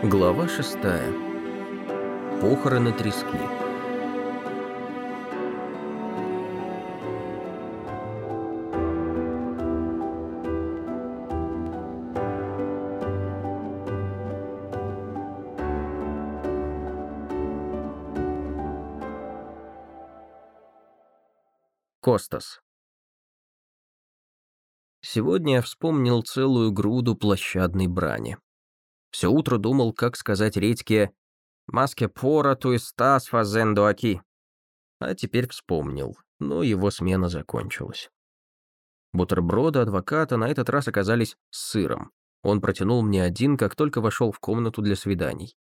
Глава шестая. Похороны трески. Костас. Сегодня я вспомнил целую груду площадной брани. Все утро думал, как сказать редьке «Маске пора ту и стас фазен аки». А теперь вспомнил, но его смена закончилась. Бутерброды адвоката на этот раз оказались с сыром. Он протянул мне один, как только вошел в комнату для свиданий.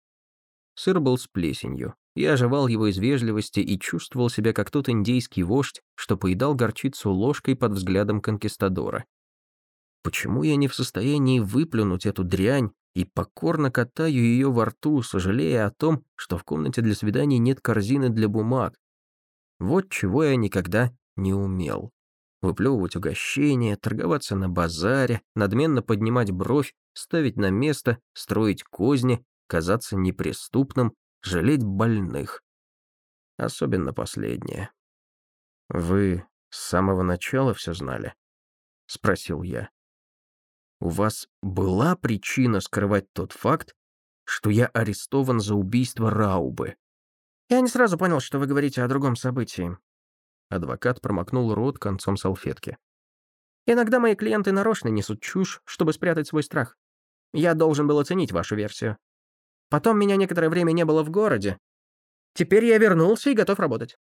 Сыр был с плесенью. Я оживал его из вежливости и чувствовал себя как тот индейский вождь, что поедал горчицу ложкой под взглядом конкистадора. Почему я не в состоянии выплюнуть эту дрянь и покорно катаю ее во рту, сожалея о том, что в комнате для свиданий нет корзины для бумаг? Вот чего я никогда не умел. Выплевывать угощения, торговаться на базаре, надменно поднимать бровь, ставить на место, строить козни, казаться неприступным, жалеть больных. Особенно последнее. «Вы с самого начала все знали?» — спросил я. У вас была причина скрывать тот факт, что я арестован за убийство Раубы?» «Я не сразу понял, что вы говорите о другом событии». Адвокат промокнул рот концом салфетки. «Иногда мои клиенты нарочно несут чушь, чтобы спрятать свой страх. Я должен был оценить вашу версию. Потом меня некоторое время не было в городе. Теперь я вернулся и готов работать».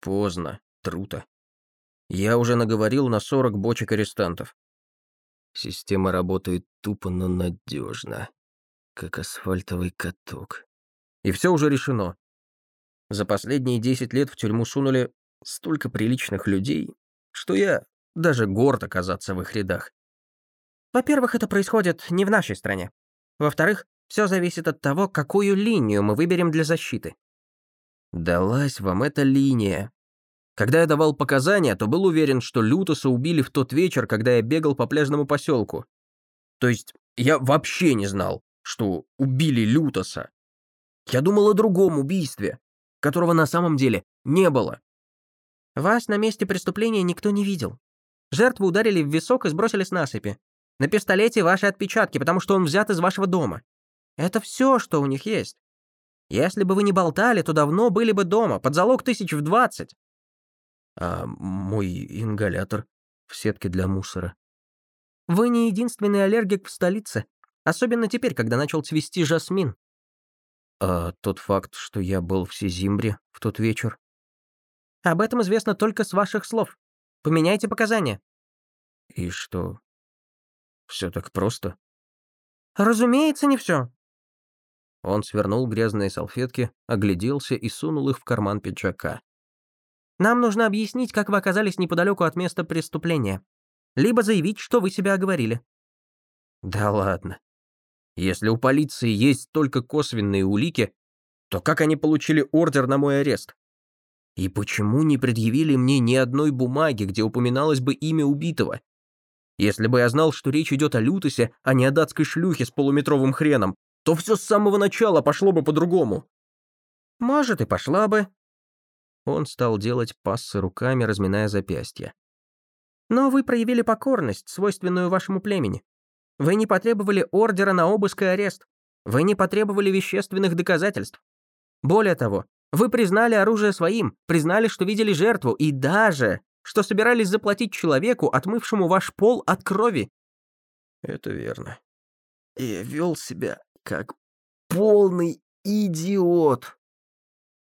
«Поздно, Трута. Я уже наговорил на 40 бочек арестантов. Система работает тупо, но надежно, как асфальтовый каток. И все уже решено. За последние 10 лет в тюрьму сунули столько приличных людей, что я даже горд оказаться в их рядах. Во-первых, это происходит не в нашей стране. Во-вторых, все зависит от того, какую линию мы выберем для защиты. Далась вам эта линия. Когда я давал показания, то был уверен, что Лютоса убили в тот вечер, когда я бегал по пляжному поселку. То есть я вообще не знал, что убили Лютоса. Я думал о другом убийстве, которого на самом деле не было. Вас на месте преступления никто не видел. Жертву ударили в висок и сбросили с насыпи. На пистолете ваши отпечатки, потому что он взят из вашего дома. Это все, что у них есть. Если бы вы не болтали, то давно были бы дома, под залог тысяч в двадцать. А мой ингалятор в сетке для мусора. Вы не единственный аллергик в столице, особенно теперь, когда начал цвести жасмин. А тот факт, что я был в Сизимбре в тот вечер? Об этом известно только с ваших слов. Поменяйте показания. И что? Все так просто? Разумеется, не все. Он свернул грязные салфетки, огляделся и сунул их в карман пиджака. Нам нужно объяснить, как вы оказались неподалеку от места преступления. Либо заявить, что вы себя оговорили». «Да ладно. Если у полиции есть только косвенные улики, то как они получили ордер на мой арест? И почему не предъявили мне ни одной бумаги, где упоминалось бы имя убитого? Если бы я знал, что речь идет о Лютосе, а не о датской шлюхе с полуметровым хреном, то все с самого начала пошло бы по-другому». «Может, и пошла бы», он стал делать пассы руками, разминая запястья. «Но вы проявили покорность, свойственную вашему племени. Вы не потребовали ордера на обыск и арест. Вы не потребовали вещественных доказательств. Более того, вы признали оружие своим, признали, что видели жертву, и даже, что собирались заплатить человеку, отмывшему ваш пол от крови». «Это верно. Я вел себя как полный идиот»,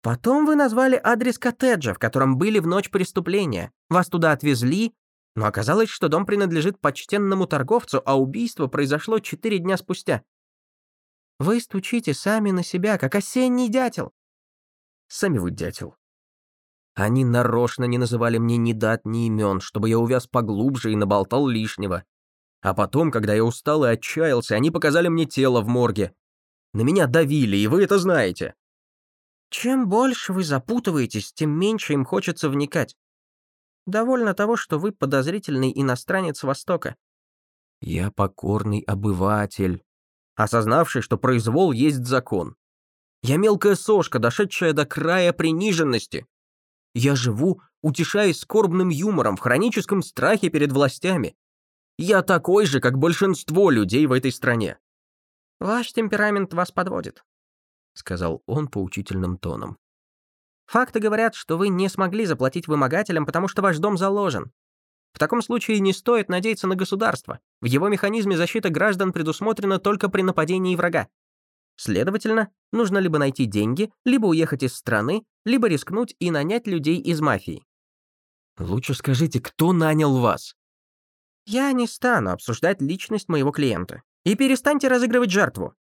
Потом вы назвали адрес коттеджа, в котором были в ночь преступления. Вас туда отвезли, но оказалось, что дом принадлежит почтенному торговцу, а убийство произошло четыре дня спустя. Вы стучите сами на себя, как осенний дятел. Сами вы дятел. Они нарочно не называли мне ни дат, ни имен, чтобы я увяз поглубже и наболтал лишнего. А потом, когда я устал и отчаялся, они показали мне тело в морге. На меня давили, и вы это знаете. Чем больше вы запутываетесь, тем меньше им хочется вникать. Довольно того, что вы подозрительный иностранец Востока. Я покорный обыватель. осознавший, что произвол есть закон. Я мелкая сошка, дошедшая до края приниженности. Я живу, утешаясь скорбным юмором в хроническом страхе перед властями. Я такой же, как большинство людей в этой стране. «Ваш темперамент вас подводит», — сказал он поучительным тоном. «Факты говорят, что вы не смогли заплатить вымогателям, потому что ваш дом заложен. В таком случае не стоит надеяться на государство. В его механизме защита граждан предусмотрена только при нападении врага. Следовательно, нужно либо найти деньги, либо уехать из страны, либо рискнуть и нанять людей из мафии. Лучше скажите, кто нанял вас? Я не стану обсуждать личность моего клиента. И перестаньте разыгрывать жертву.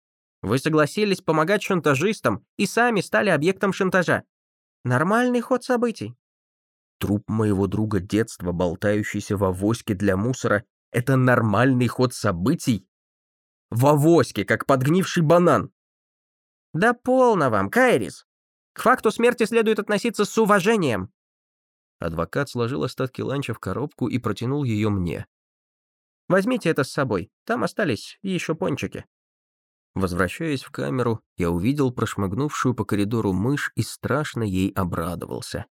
Вы согласились помогать шантажистам и сами стали объектом шантажа. Нормальный ход событий. Труп моего друга детства, болтающийся в авоське для мусора, это нормальный ход событий? В авоське, как подгнивший банан. Да полно вам, Кайрис. К факту смерти следует относиться с уважением. Адвокат сложил остатки ланча в коробку и протянул ее мне. Возьмите это с собой, там остались еще пончики. Возвращаясь в камеру, я увидел прошмыгнувшую по коридору мышь и страшно ей обрадовался.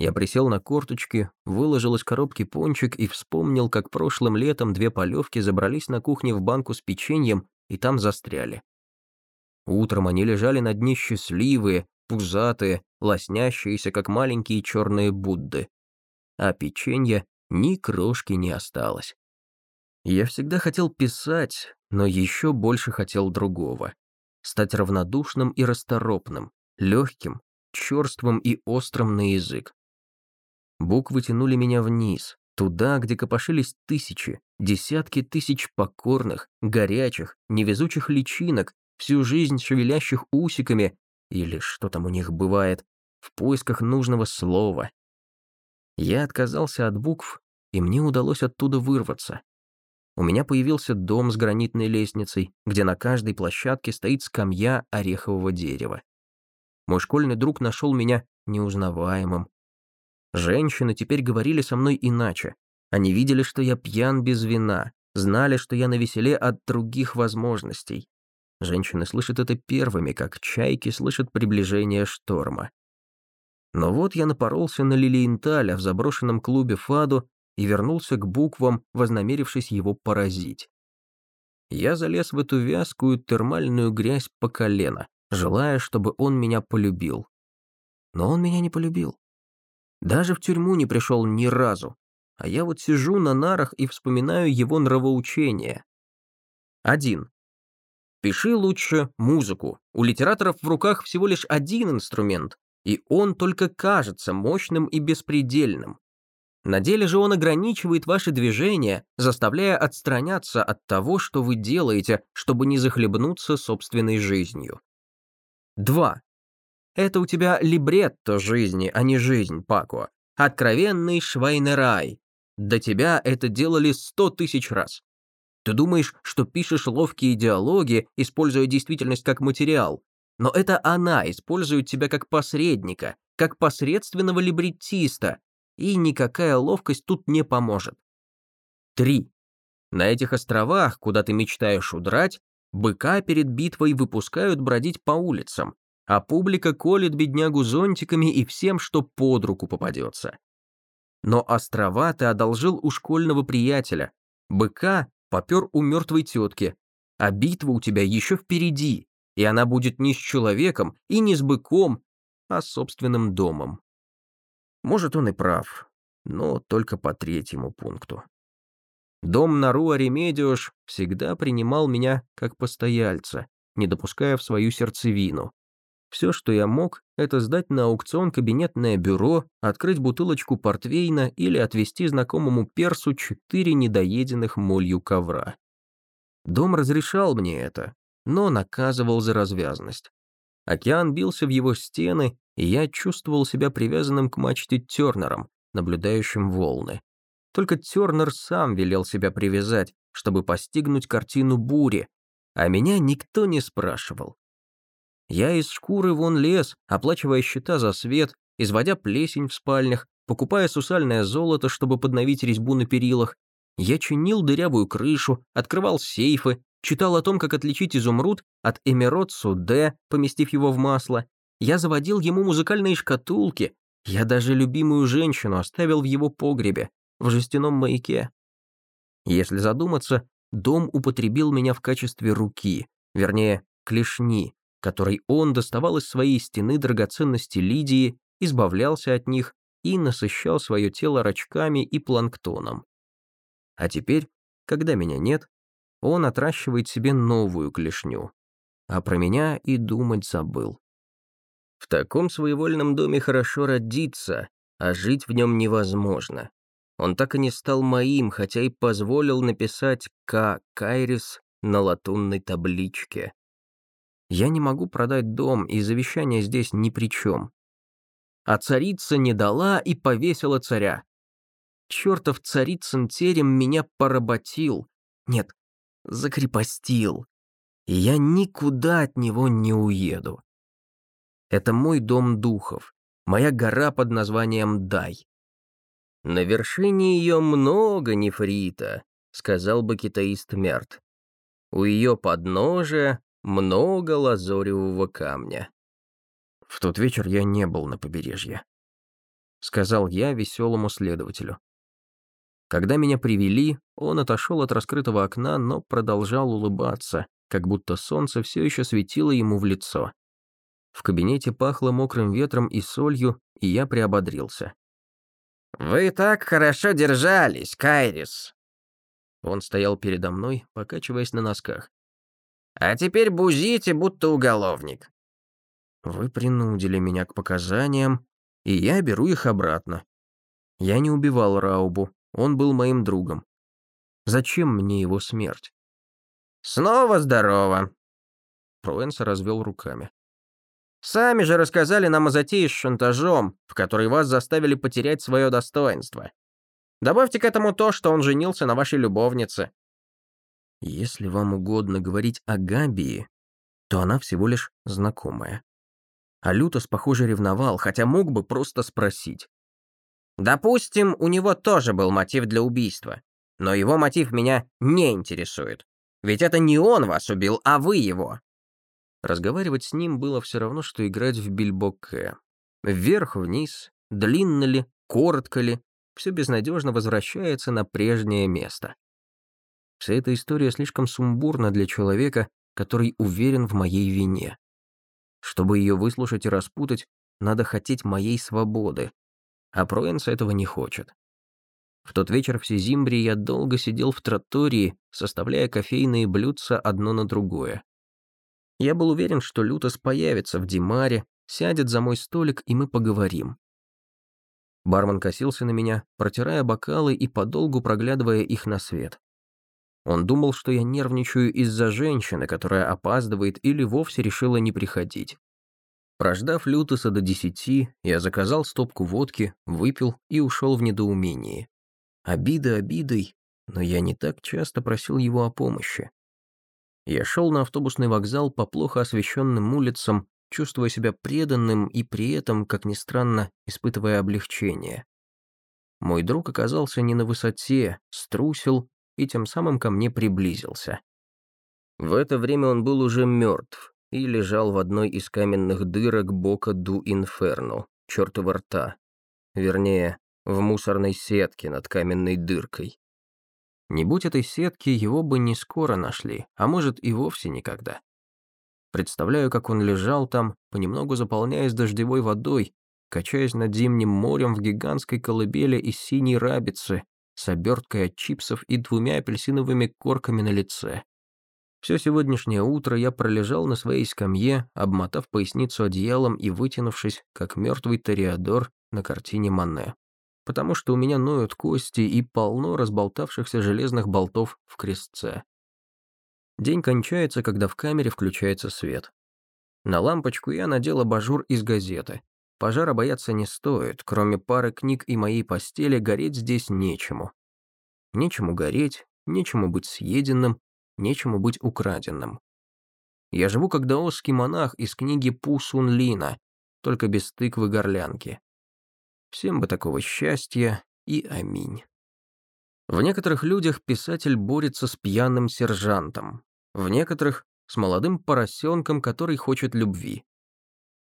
Я присел на корточки, выложил из коробки пончик и вспомнил, как прошлым летом две полевки забрались на кухне в банку с печеньем и там застряли. Утром они лежали на дне счастливые, пузатые, лоснящиеся, как маленькие черные Будды. А печенья ни крошки не осталось. Я всегда хотел писать, но еще больше хотел другого. Стать равнодушным и расторопным, легким, черствым и острым на язык. Буквы тянули меня вниз, туда, где копошились тысячи, десятки тысяч покорных, горячих, невезучих личинок, всю жизнь шевелящих усиками, или что там у них бывает, в поисках нужного слова. Я отказался от букв, и мне удалось оттуда вырваться. У меня появился дом с гранитной лестницей, где на каждой площадке стоит скамья орехового дерева. Мой школьный друг нашел меня неузнаваемым, Женщины теперь говорили со мной иначе. Они видели, что я пьян без вина, знали, что я навеселе от других возможностей. Женщины слышат это первыми, как чайки слышат приближение шторма. Но вот я напоролся на Лилиенталя в заброшенном клубе Фаду и вернулся к буквам, вознамерившись его поразить. Я залез в эту вязкую термальную грязь по колено, желая, чтобы он меня полюбил. Но он меня не полюбил. Даже в тюрьму не пришел ни разу. А я вот сижу на нарах и вспоминаю его нравоучение. Один. Пиши лучше музыку. У литераторов в руках всего лишь один инструмент, и он только кажется мощным и беспредельным. На деле же он ограничивает ваши движения, заставляя отстраняться от того, что вы делаете, чтобы не захлебнуться собственной жизнью. 2. Это у тебя либретто жизни, а не жизнь, Пако. Откровенный швайнерай. До тебя это делали сто тысяч раз. Ты думаешь, что пишешь ловкие диалоги, используя действительность как материал. Но это она использует тебя как посредника, как посредственного либреттиста, и никакая ловкость тут не поможет. 3. На этих островах, куда ты мечтаешь удрать, быка перед битвой выпускают бродить по улицам, а публика колет беднягу зонтиками и всем, что под руку попадется. Но острова ты одолжил у школьного приятеля, быка попер у мертвой тетки, а битва у тебя еще впереди, и она будет не с человеком и не с быком, а с собственным домом. Может, он и прав, но только по третьему пункту. Дом на Руа Ремедиош всегда принимал меня как постояльца, не допуская в свою сердцевину, все, что я мог, это сдать на аукцион кабинетное бюро, открыть бутылочку портвейна или отвезти знакомому персу четыре недоеденных молью ковра. Дом разрешал мне это, но наказывал за развязность. Океан бился в его стены, и я чувствовал себя привязанным к мачте Тернером, наблюдающим волны. Только Тернер сам велел себя привязать, чтобы постигнуть картину бури, а меня никто не спрашивал. Я из шкуры вон лез, оплачивая счета за свет, изводя плесень в спальнях, покупая сусальное золото, чтобы подновить резьбу на перилах. Я чинил дырявую крышу, открывал сейфы, читал о том, как отличить изумруд от эмерот суде, поместив его в масло. Я заводил ему музыкальные шкатулки. Я даже любимую женщину оставил в его погребе, в жестяном маяке. Если задуматься, дом употребил меня в качестве руки, вернее, клешни, которой он доставал из своей стены драгоценности Лидии, избавлялся от них и насыщал свое тело рачками и планктоном. А теперь, когда меня нет, он отращивает себе новую клешню, а про меня и думать забыл. В таком своевольном доме хорошо родиться, а жить в нем невозможно. Он так и не стал моим, хотя и позволил написать «К. Кайрис» на латунной табличке. Я не могу продать дом, и завещание здесь ни при чем. А царица не дала и повесила царя. Чертов царицын терем меня поработил. Нет, закрепостил. И я никуда от него не уеду. Это мой дом духов, моя гора под названием Дай. На вершине ее много нефрита, сказал бы китаист Мерт. У ее подножия много лазоревого камня. В тот вечер я не был на побережье. Сказал я веселому следователю. Когда меня привели, он отошел от раскрытого окна, но продолжал улыбаться, как будто солнце все еще светило ему в лицо. В кабинете пахло мокрым ветром и солью, и я приободрился. «Вы так хорошо держались, Кайрис!» Он стоял передо мной, покачиваясь на носках. «А теперь бузите, будто уголовник». «Вы принудили меня к показаниям, и я беру их обратно. Я не убивал Раубу, он был моим другом. Зачем мне его смерть?» «Снова здорово!» Пруэнс развел руками. Сами же рассказали нам о затее с шантажом, в которой вас заставили потерять свое достоинство. Добавьте к этому то, что он женился на вашей любовнице. Если вам угодно говорить о Габии, то она всего лишь знакомая. А Лютос, похоже, ревновал, хотя мог бы просто спросить. Допустим, у него тоже был мотив для убийства. Но его мотив меня не интересует. Ведь это не он вас убил, а вы его. Разговаривать с ним было все равно, что играть в бильбоке. Вверх-вниз, длинно ли, коротко ли, все безнадежно возвращается на прежнее место. Вся эта история слишком сумбурна для человека, который уверен в моей вине. Чтобы ее выслушать и распутать, надо хотеть моей свободы. А Проэнс этого не хочет. В тот вечер в Сизимбре я долго сидел в тротории, составляя кофейные блюдца одно на другое. Я был уверен, что Лютос появится в Димаре, сядет за мой столик, и мы поговорим. Бармен косился на меня, протирая бокалы и подолгу проглядывая их на свет. Он думал, что я нервничаю из-за женщины, которая опаздывает или вовсе решила не приходить. Прождав Лютоса до десяти, я заказал стопку водки, выпил и ушел в недоумении. Обида обидой, но я не так часто просил его о помощи. Я шел на автобусный вокзал по плохо освещенным улицам, чувствуя себя преданным и при этом, как ни странно, испытывая облегчение. Мой друг оказался не на высоте, струсил и тем самым ко мне приблизился. В это время он был уже мертв и лежал в одной из каменных дырок бока ду инферно, чертова рта. Вернее, в мусорной сетке над каменной дыркой. Не будь этой сетки, его бы не скоро нашли, а может и вовсе никогда. Представляю, как он лежал там, понемногу заполняясь дождевой водой, качаясь над зимним морем в гигантской колыбели из синей рабицы, с оберткой от чипсов и двумя апельсиновыми корками на лице. Все сегодняшнее утро я пролежал на своей скамье, обмотав поясницу одеялом и вытянувшись, как мертвый ториадор на картине Мане потому что у меня ноют кости и полно разболтавшихся железных болтов в крестце. День кончается, когда в камере включается свет. На лампочку я надел абажур из газеты. Пожара бояться не стоит, кроме пары книг и моей постели гореть здесь нечему. Нечему гореть, нечему быть съеденным, нечему быть украденным. Я живу как даосский монах из книги Пу Сун Лина, только без тыквы-горлянки. Всем бы такого счастья и аминь. В некоторых людях писатель борется с пьяным сержантом. В некоторых — с молодым поросенком, который хочет любви.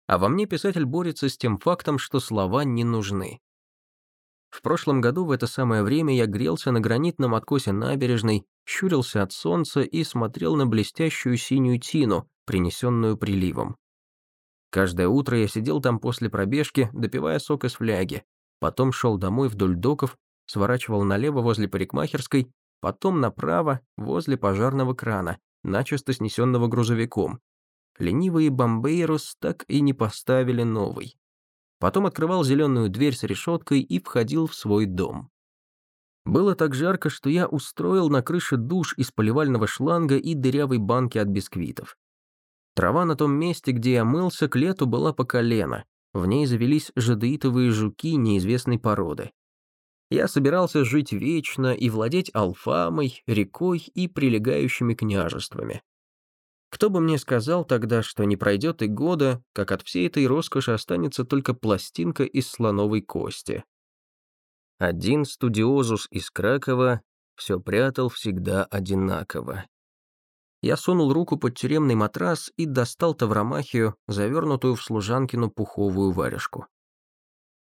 А во мне писатель борется с тем фактом, что слова не нужны. В прошлом году в это самое время я грелся на гранитном откосе набережной, щурился от солнца и смотрел на блестящую синюю тину, принесенную приливом. Каждое утро я сидел там после пробежки, допивая сок из фляги, потом шел домой вдоль доков, сворачивал налево возле парикмахерской, потом направо возле пожарного крана, начисто снесенного грузовиком. Ленивые Бомбейрус так и не поставили новый. Потом открывал зеленую дверь с решеткой и входил в свой дом. Было так жарко, что я устроил на крыше душ из поливального шланга и дырявой банки от бисквитов. Трава на том месте, где я мылся, к лету была по колено. В ней завелись жадеитовые жуки неизвестной породы. Я собирался жить вечно и владеть Алфамой, рекой и прилегающими княжествами. Кто бы мне сказал тогда, что не пройдет и года, как от всей этой роскоши останется только пластинка из слоновой кости. Один студиозус из Кракова все прятал всегда одинаково. Я сунул руку под тюремный матрас и достал тавромахию, завернутую в служанкину пуховую варежку.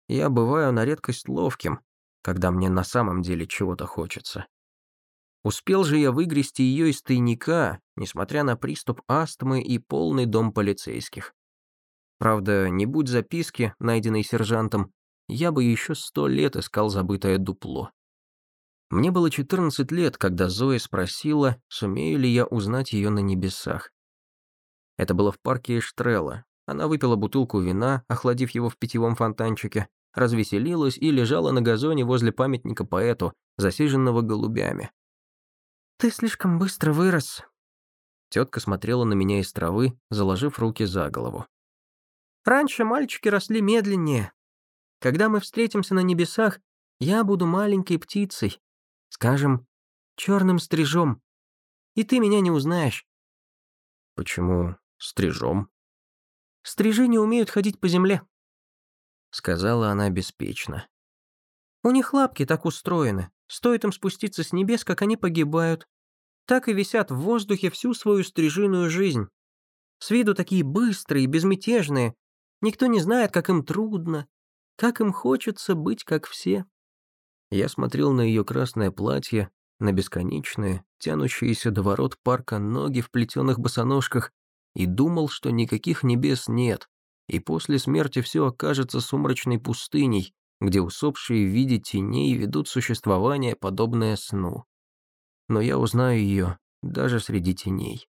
Я бываю на редкость ловким, когда мне на самом деле чего-то хочется. Успел же я выгрести ее из тайника, несмотря на приступ астмы и полный дом полицейских. Правда, не будь записки, найденной сержантом, я бы еще сто лет искал забытое дупло. Мне было 14 лет, когда Зоя спросила, сумею ли я узнать ее на небесах. Это было в парке Эштрелла. Она выпила бутылку вина, охладив его в питьевом фонтанчике, развеселилась и лежала на газоне возле памятника поэту, засиженного голубями. «Ты слишком быстро вырос». Тетка смотрела на меня из травы, заложив руки за голову. «Раньше мальчики росли медленнее. Когда мы встретимся на небесах, я буду маленькой птицей, скажем, черным стрижом, и ты меня не узнаешь». «Почему стрижом?» «Стрижи не умеют ходить по земле», — сказала она беспечно. «У них лапки так устроены. Стоит им спуститься с небес, как они погибают. Так и висят в воздухе всю свою стрижиную жизнь. С виду такие быстрые, безмятежные. Никто не знает, как им трудно, как им хочется быть, как все». Я смотрел на ее красное платье, на бесконечные, тянущиеся до ворот парка ноги в плетеных босоножках и думал, что никаких небес нет, и после смерти все окажется сумрачной пустыней, где усопшие в виде теней ведут существование, подобное сну. Но я узнаю ее даже среди теней.